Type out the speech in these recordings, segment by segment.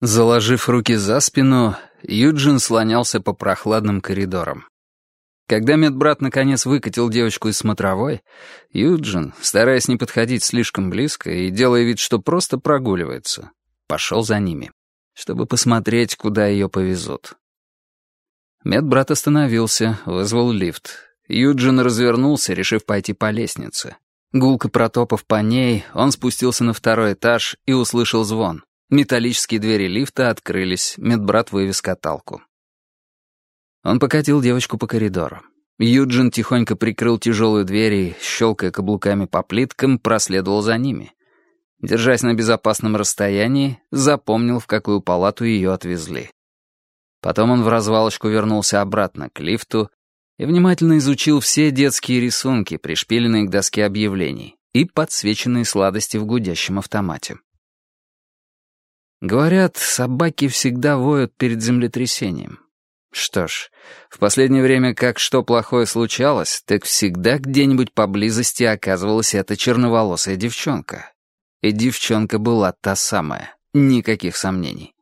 Заложив руки за спину, Юджин слонялся по прохладным коридорам. Когда медбрат наконец выкатил девочку из смотровой, Юджин, стараясь не подходить слишком близко и делая вид, что просто прогуливается, пошел за ними, чтобы посмотреть, куда ее повезут. Медбрат остановился, вызвал лифт. Юджин развернулся, решив пойти по лестнице. Гулко протопав по ней, он спустился на второй этаж и услышал звон. Металлические двери лифта открылись, медбрат вывез каталку. Он покатил девочку по коридору. Юджин тихонько прикрыл тяжелую дверь и, щелкая каблуками по плиткам, проследовал за ними. Держась на безопасном расстоянии, запомнил, в какую палату ее отвезли. Потом он в развалочку вернулся обратно к лифту и внимательно изучил все детские рисунки, пришпиленные к доске объявлений, и подсвеченные сладости в гудящем автомате. Говорят, собаки всегда воют перед землетрясением. Что ж, в последнее время как что плохое случалось, так всегда где-нибудь поблизости оказывалась эта черноволосая девчонка. И девчонка была та самая, никаких сомнений.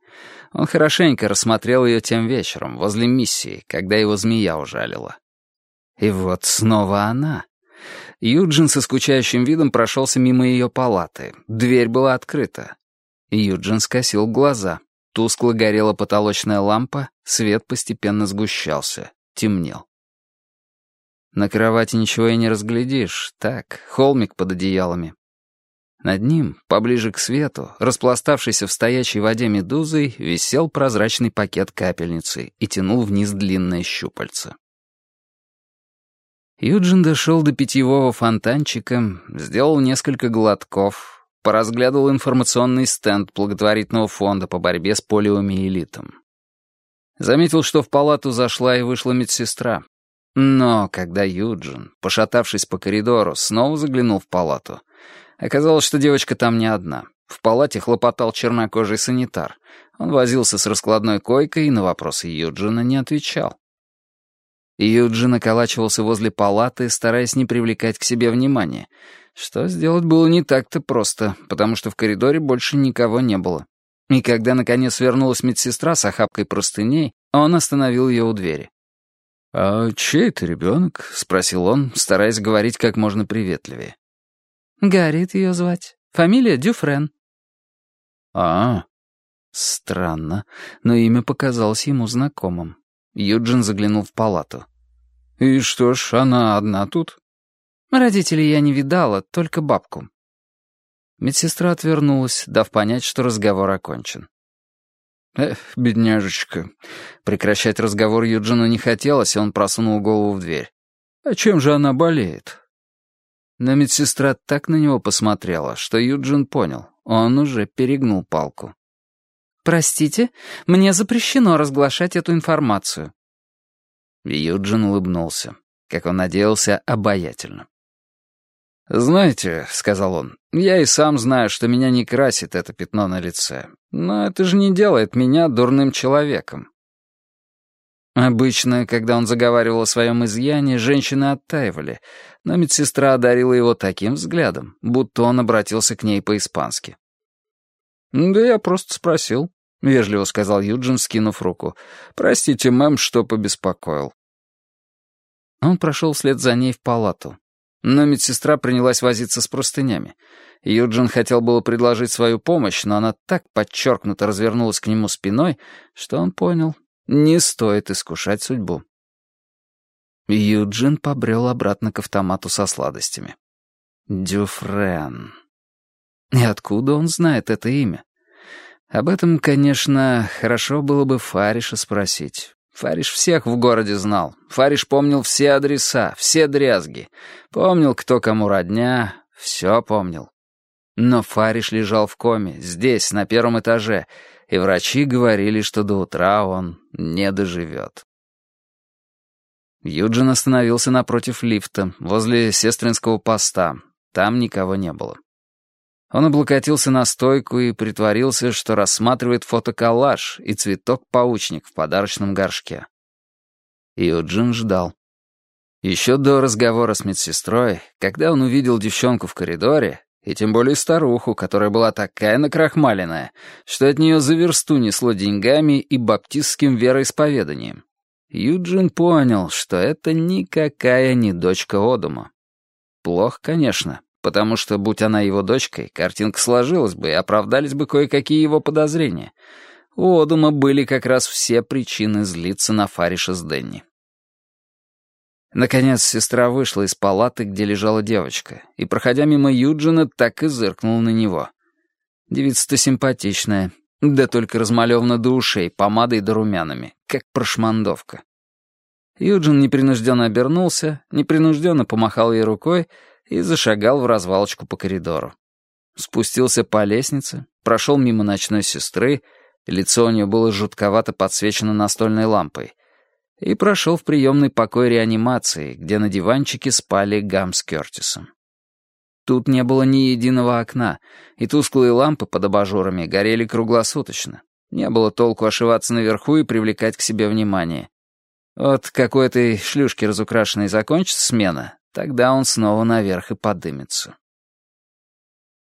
Он хорошенько рассмотрел ее тем вечером, возле миссии, когда его змея ужалила. И вот снова она. Юджин со скучающим видом прошелся мимо ее палаты. Дверь была открыта. Юджин скосил глаза. Тускло горела потолочная лампа, свет постепенно сгущался, темнел. На кровати ничего и не разглядишь. Так, холмик под одеялами. Над ним, поближе к свету, распластавшийся в стоячей воде медузой, висел прозрачный пакет капельницы и тянул вниз длинное щупальце. Юджин дошел до питьевого фонтанчика, сделал несколько глотков, поразглядывал информационный стенд благотворительного фонда по борьбе с полиомиелитом. Заметил, что в палату зашла и вышла медсестра. Но когда Юджин, пошатавшись по коридору, снова заглянул в палату, оказалось, что девочка там не одна. В палате хлопотал чернокожий санитар. Он возился с раскладной койкой и на вопросы Юджина не отвечал. Юджин околачивался возле палаты, стараясь не привлекать к себе внимания — что сделать было не так-то просто, потому что в коридоре больше никого не было. И когда, наконец, вернулась медсестра с охапкой простыней, он остановил ее у двери. «А чей это ребенок?» — спросил он, стараясь говорить как можно приветливее. «Гарриет ее звать. Фамилия Дюфрен». «А, странно, но имя показалось ему знакомым». Юджин заглянул в палату. «И что ж, она одна тут?» Родителей я не видала, только бабку». Медсестра отвернулась, дав понять, что разговор окончен. «Эх, бедняжечка». Прекращать разговор Юджину не хотелось, и он просунул голову в дверь. «А чем же она болеет?» Но медсестра так на него посмотрела, что Юджин понял, он уже перегнул палку. «Простите, мне запрещено разглашать эту информацию». Юджин улыбнулся, как он надеялся, обаятельно. «Знаете», — сказал он, — «я и сам знаю, что меня не красит это пятно на лице. Но это же не делает меня дурным человеком». Обычно, когда он заговаривал о своем изъянии, женщины оттаивали, но медсестра одарила его таким взглядом, будто он обратился к ней по-испански. «Да я просто спросил», — вежливо сказал Юджин, скинув руку. «Простите, мэм, что побеспокоил». Он прошел вслед за ней в палату. Но медсестра принялась возиться с простынями. Юджин хотел было предложить свою помощь, но она так подчеркнуто развернулась к нему спиной, что он понял, не стоит искушать судьбу. Юджин побрел обратно к автомату со сладостями. Дюфрен. И откуда он знает это имя? Об этом, конечно, хорошо было бы Фариша спросить. Фариш всех в городе знал. Фариш помнил все адреса, все дрязги. Помнил, кто кому родня, все помнил. Но Фариш лежал в коме, здесь, на первом этаже, и врачи говорили, что до утра он не доживет. Юджин остановился напротив лифта, возле сестринского поста. Там никого не было. Он облокотился на стойку и притворился, что рассматривает фотоколлаж и цветок-паучник в подарочном горшке. Юджин ждал. Еще до разговора с медсестрой, когда он увидел девчонку в коридоре, и тем более старуху, которая была такая накрахмаленная, что от нее за версту несло деньгами и баптистским вероисповеданием. Юджин понял, что это никакая не дочка Одума. Плохо, конечно, потому что, будь она его дочкой, картинка сложилась бы и оправдались бы кое-какие его подозрения. У Одума были как раз все причины злиться на Фариша с Денни. Наконец сестра вышла из палаты, где лежала девочка, и, проходя мимо Юджина, так и зыркнула на него. Девица-то симпатичная, да только размалевана до ушей, помадой да румянами, как прошмандовка. Юджин непринужденно обернулся, непринужденно помахал ей рукой и зашагал в развалочку по коридору. Спустился по лестнице, прошел мимо ночной сестры, лицо у нее было жутковато подсвечено настольной лампой — и прошел в приемный покой реанимации, где на диванчике спали Гам с Кертисом. Тут не было ни единого окна, и тусклые лампы под абажурами горели круглосуточно. Не было толку ошиваться наверху и привлекать к себе внимание. Вот какой этой шлюшки разукрашенной закончится смена, тогда он снова наверх и подымется.